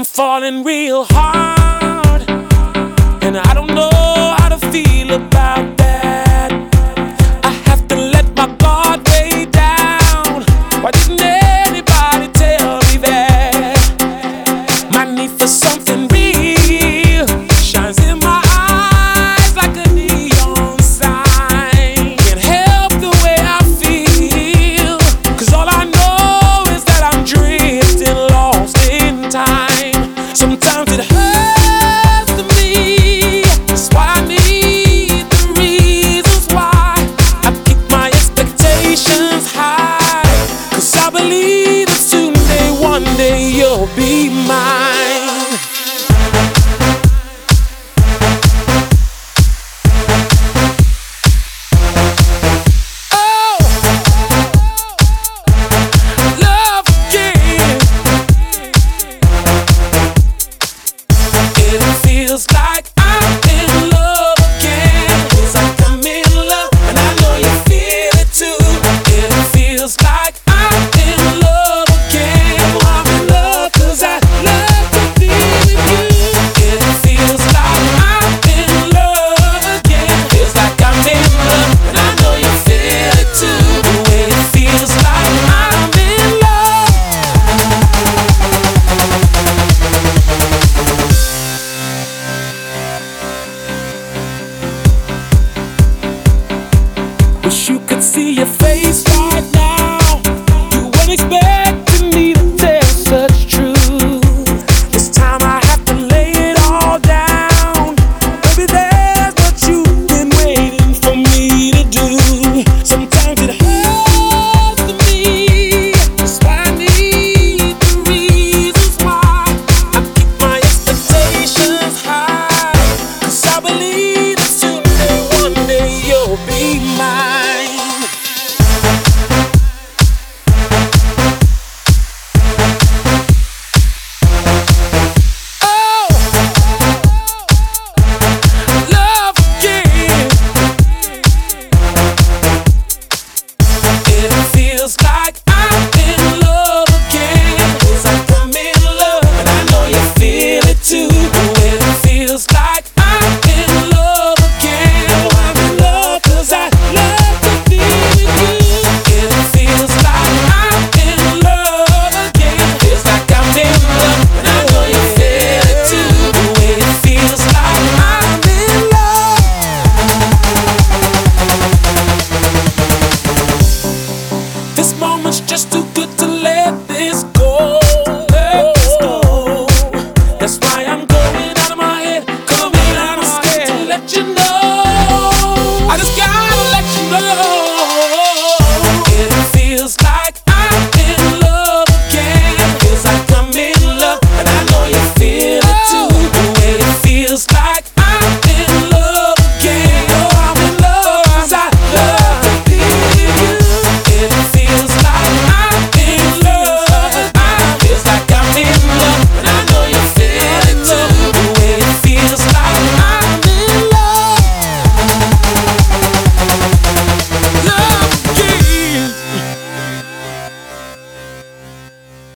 I'm falling real hard, and I don't know how to feel about. my Wish you could see your face right now. You weren't expecting me to tell such truth. This time I have to lay it all down. Baby, that's what you've been waiting for me to do. Sometimes it hurts to me. That's why I need the reasons why. I keep my expectations high. Cause I believe that soon one day you'll be mine. This moment's just too good to let this